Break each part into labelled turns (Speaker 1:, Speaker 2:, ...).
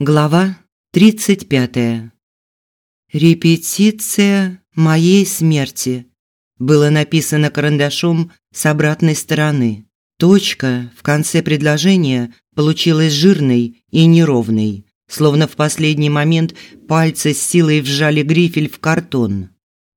Speaker 1: Глава 35. Репетиция моей смерти было написано карандашом с обратной стороны. Точка в конце предложения получилась жирной и неровной, словно в последний момент пальцы с силой вжали грифель в картон.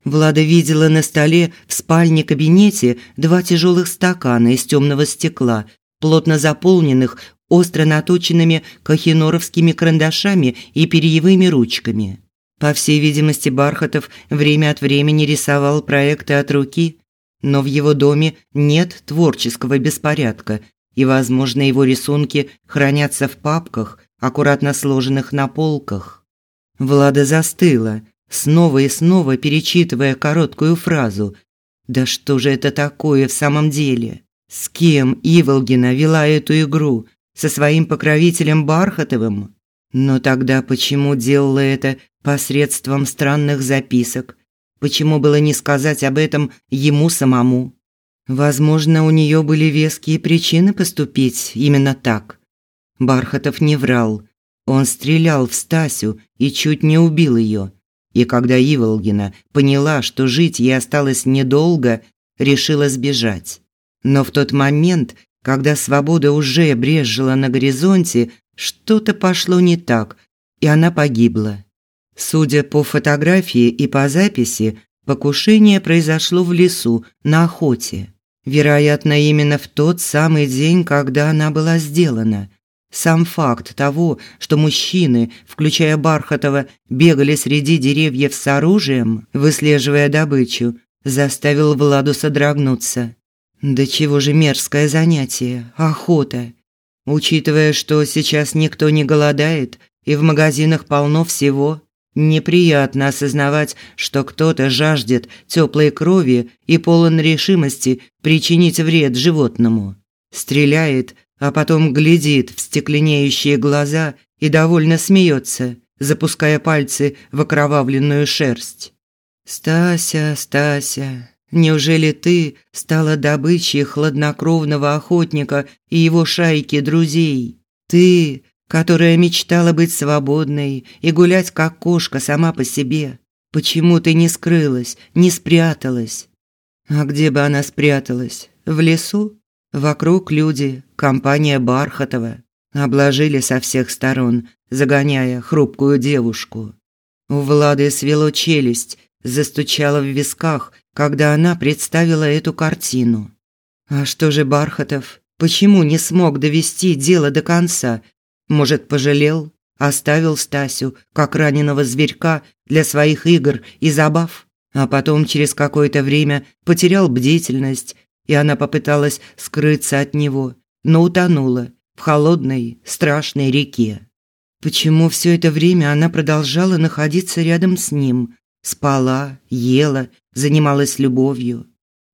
Speaker 1: Влада видела на столе в спальне-кабинете два тяжелых стакана из темного стекла, плотно заполненных остро наточенными кахиноровскими карандашами и перьевыми ручками. По всей видимости, Бархатов время от времени рисовал проекты от руки, но в его доме нет творческого беспорядка, и, возможно, его рисунки хранятся в папках, аккуратно сложенных на полках. Влада застыла, снова и снова перечитывая короткую фразу «Да что же это такое в самом деле? С кем Иволгина вела эту игру? Со своим покровителем Бархатовым. Но тогда почему делала это посредством странных записок? Почему было не сказать об этом ему самому? Возможно, у нее были веские причины поступить именно так. Бархатов не врал. Он стрелял в Стасю и чуть не убил ее. И когда Иволгина поняла, что жить ей осталось недолго, решила сбежать. Но в тот момент когда свобода уже брезжила на горизонте, что-то пошло не так, и она погибла. Судя по фотографии и по записи, покушение произошло в лесу на охоте. Вероятно, именно в тот самый день, когда она была сделана. Сам факт того, что мужчины, включая Бархатова, бегали среди деревьев с оружием, выслеживая добычу, заставил Владу содрогнуться. Да чего же мерзкое занятие охота. Учитывая, что сейчас никто не голодает и в магазинах полно всего, неприятно осознавать, что кто-то жаждет теплой крови и полон решимости причинить вред животному. Стреляет, а потом глядит в стекленеющие глаза и довольно смеется, запуская пальцы в окровавленную шерсть. Стася, Стася, Неужели ты стала добычей хладнокровного охотника и его шайки друзей? Ты, которая мечтала быть свободной и гулять как кошка сама по себе. Почему ты не скрылась, не спряталась? А где бы она спряталась? В лесу? Вокруг люди, компания Бархатова. Обложили со всех сторон, загоняя хрупкую девушку. У Влады свело челюсть, застучало в висках, когда она представила эту картину. А что же Бархатов? Почему не смог довести дело до конца? Может, пожалел, оставил Стасю как раненого зверька для своих игр и забав, а потом через какое-то время потерял бдительность, и она попыталась скрыться от него, но утонула в холодной, страшной реке. Почему все это время она продолжала находиться рядом с ним, спала, ела, занималась любовью.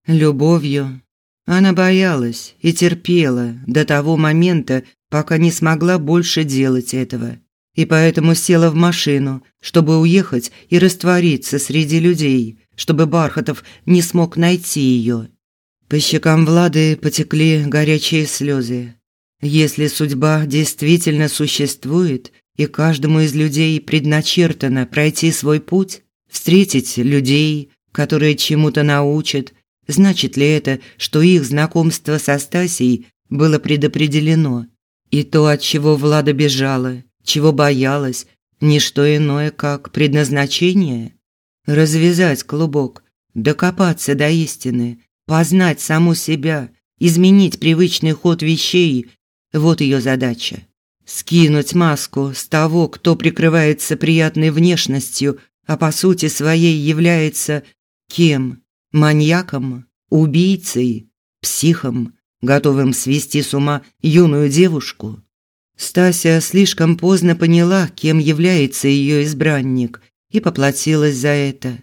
Speaker 1: Любовью. Она боялась и терпела до того момента, пока не смогла больше делать этого. И поэтому села в машину, чтобы уехать и раствориться среди людей, чтобы Бархатов не смог найти ее. По щекам Влады потекли горячие слезы. Если судьба действительно существует, и каждому из людей предначертано пройти свой путь, встретить людей, которые чему-то научат. Значит ли это, что их знакомство со Стасией было предопределено? И то, от чего Влада бежала, чего боялась, не что иное, как предназначение? Развязать клубок, докопаться до истины, познать саму себя, изменить привычный ход вещей – вот ее задача. Скинуть маску с того, кто прикрывается приятной внешностью, а по сути своей является кем? Маньяком, убийцей, психом, готовым свести с ума юную девушку? Стася слишком поздно поняла, кем является ее избранник, и поплатилась за это.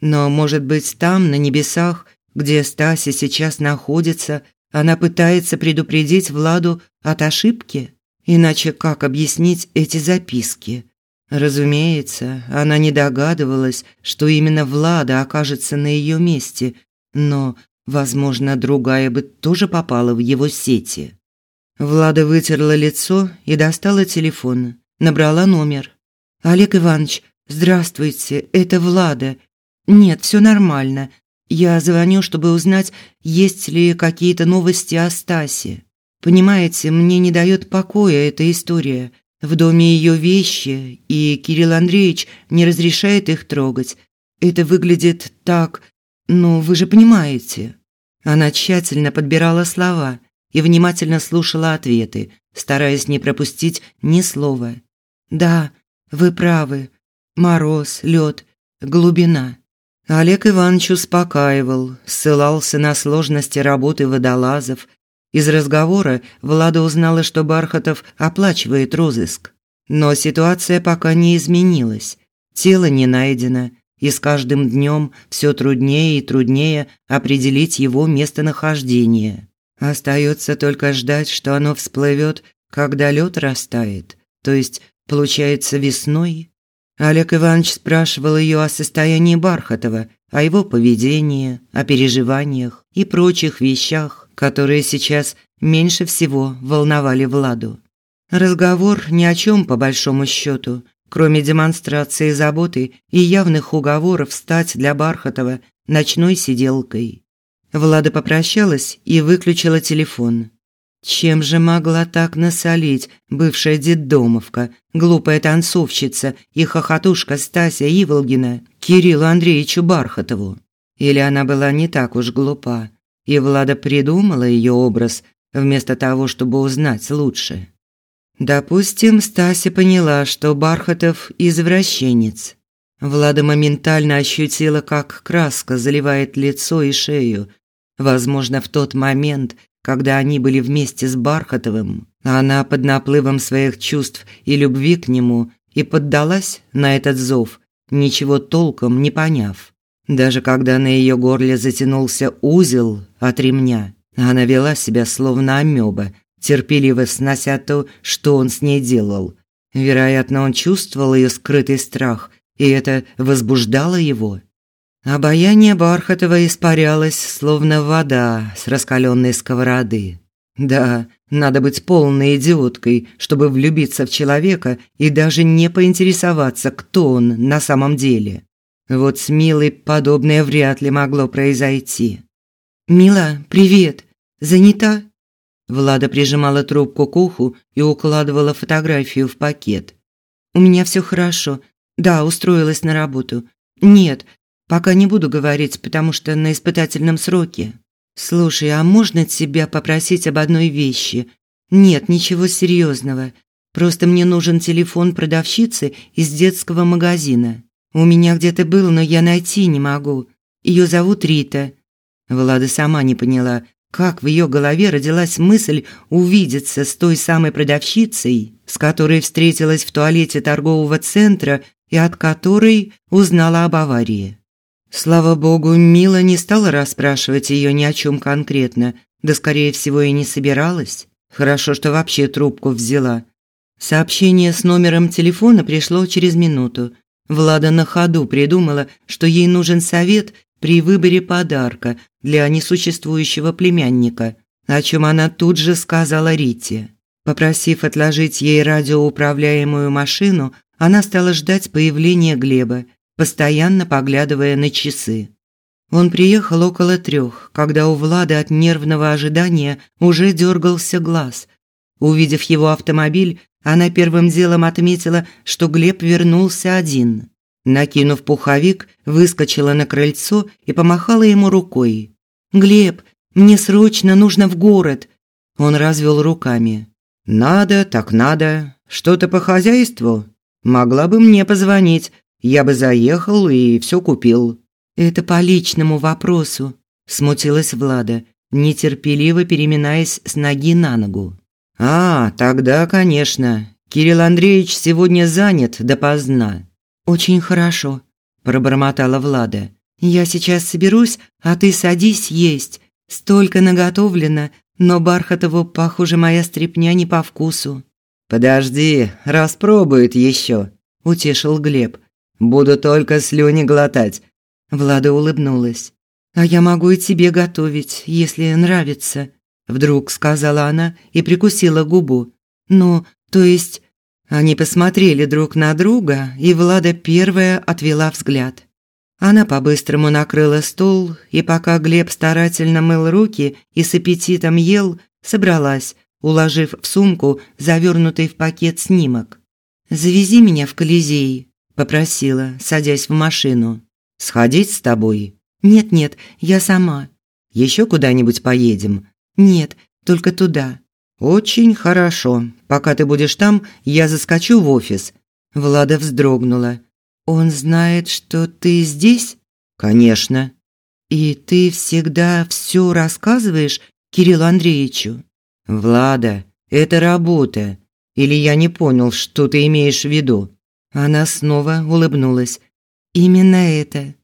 Speaker 1: Но, может быть, там, на небесах, где Стася сейчас находится, она пытается предупредить Владу от ошибки? Иначе как объяснить эти записки? Разумеется, она не догадывалась, что именно Влада окажется на ее месте, но, возможно, другая бы тоже попала в его сети. Влада вытерла лицо и достала телефон. Набрала номер. «Олег Иванович, здравствуйте, это Влада. Нет, все нормально. Я звоню, чтобы узнать, есть ли какие-то новости о Стасе. Понимаете, мне не дает покоя эта история. В доме ее вещи, и Кирилл Андреевич не разрешает их трогать. Это выглядит так... Ну, вы же понимаете». Она тщательно подбирала слова и внимательно слушала ответы, стараясь не пропустить ни слова. «Да, вы правы. Мороз, лед, глубина». Олег Иванович успокаивал, ссылался на сложности работы водолазов. Из разговора Влада узнала, что Бархатов оплачивает розыск. Но ситуация пока не изменилась. Тело не найдено, и с каждым днем все труднее и труднее определить его местонахождение. Остается только ждать, что оно всплывет, когда лед растает, то есть, получается, весной. Олег Иванович спрашивал ее о состоянии Бархатова, о его поведении, о переживаниях и прочих вещах, которые сейчас меньше всего волновали Владу. Разговор ни о чем по большому счету, кроме демонстрации заботы и явных уговоров стать для Бархатова ночной сиделкой. Влада попрощалась и выключила телефон. Чем же могла так насолить бывшая детдомовка, глупая танцовщица и хохотушка Стася Иволгина Кириллу Андреевичу Бархатову? Или она была не так уж глупа, и Влада придумала ее образ вместо того, чтобы узнать лучше? Допустим, Стася поняла, что Бархатов – извращенец. Влада моментально ощутила, как краска заливает лицо и шею – Возможно, в тот момент, когда они были вместе с Бархатовым, она под наплывом своих чувств и любви к нему и поддалась на этот зов, ничего толком не поняв. Даже когда на ее горле затянулся узел от ремня, она вела себя словно амеба, терпеливо снося то, что он с ней делал. Вероятно, он чувствовал ее скрытый страх, и это возбуждало его. Обаяние Бархатова испарялось, словно вода с раскаленной сковороды. Да, надо быть полной идиоткой, чтобы влюбиться в человека и даже не поинтересоваться, кто он на самом деле. Вот с Милой подобное вряд ли могло произойти. «Мила, привет! Занята?» Влада прижимала трубку к уху и укладывала фотографию в пакет. «У меня все хорошо. Да, устроилась на работу. Нет, Пока не буду говорить, потому что на испытательном сроке. Слушай, а можно тебя попросить об одной вещи? Нет, ничего серьезного. Просто мне нужен телефон продавщицы из детского магазина. У меня где-то был, но я найти не могу. Ее зовут Рита. Влада сама не поняла, как в ее голове родилась мысль увидеться с той самой продавщицей, с которой встретилась в туалете торгового центра и от которой узнала об аварии. Слава богу, Мила не стала расспрашивать ее ни о чем конкретно, да скорее всего и не собиралась. Хорошо, что вообще трубку взяла. Сообщение с номером телефона пришло через минуту. Влада на ходу придумала, что ей нужен совет при выборе подарка для несуществующего племянника, о чем она тут же сказала Рите. Попросив отложить ей радиоуправляемую машину, она стала ждать появления Глеба постоянно поглядывая на часы. Он приехал около трех, когда у Влады от нервного ожидания уже дергался глаз. Увидев его автомобиль, она первым делом отметила, что Глеб вернулся один. Накинув пуховик, выскочила на крыльцо и помахала ему рукой. «Глеб, мне срочно нужно в город!» Он развел руками. «Надо, так надо. Что-то по хозяйству? Могла бы мне позвонить, я бы заехал и все купил». «Это по личному вопросу», – смутилась Влада, нетерпеливо переминаясь с ноги на ногу. «А, тогда, конечно. Кирилл Андреевич сегодня занят допоздна». «Очень хорошо», – пробормотала Влада. «Я сейчас соберусь, а ты садись есть. Столько наготовлено, но Бархатову, похоже, моя стряпня не по вкусу».
Speaker 2: «Подожди, распробует еще», – утешил Глеб. Буду только слюни глотать».
Speaker 1: Влада улыбнулась. «А я могу и тебе готовить, если нравится», – вдруг сказала она и прикусила губу. «Ну, то есть...» Они посмотрели друг на друга, и Влада первая отвела взгляд. Она по-быстрому накрыла стол, и пока Глеб старательно мыл руки и с аппетитом ел, собралась, уложив в сумку завернутый в пакет снимок. «Завези меня в Колизей», – попросила, садясь в машину.
Speaker 2: «Сходить с тобой?»
Speaker 1: «Нет-нет, я сама».
Speaker 2: «Еще куда-нибудь поедем?»
Speaker 1: «Нет, только туда».
Speaker 2: «Очень хорошо. Пока ты будешь там, я заскочу в офис».
Speaker 1: Влада вздрогнула. Он знает, что ты здесь?
Speaker 2: Конечно.
Speaker 1: И ты всегда все рассказываешь Кириллу Андреевичу?
Speaker 2: Влада, это работа. Или я не понял, что ты имеешь в виду?
Speaker 1: Она снова улыбнулась. Именно это.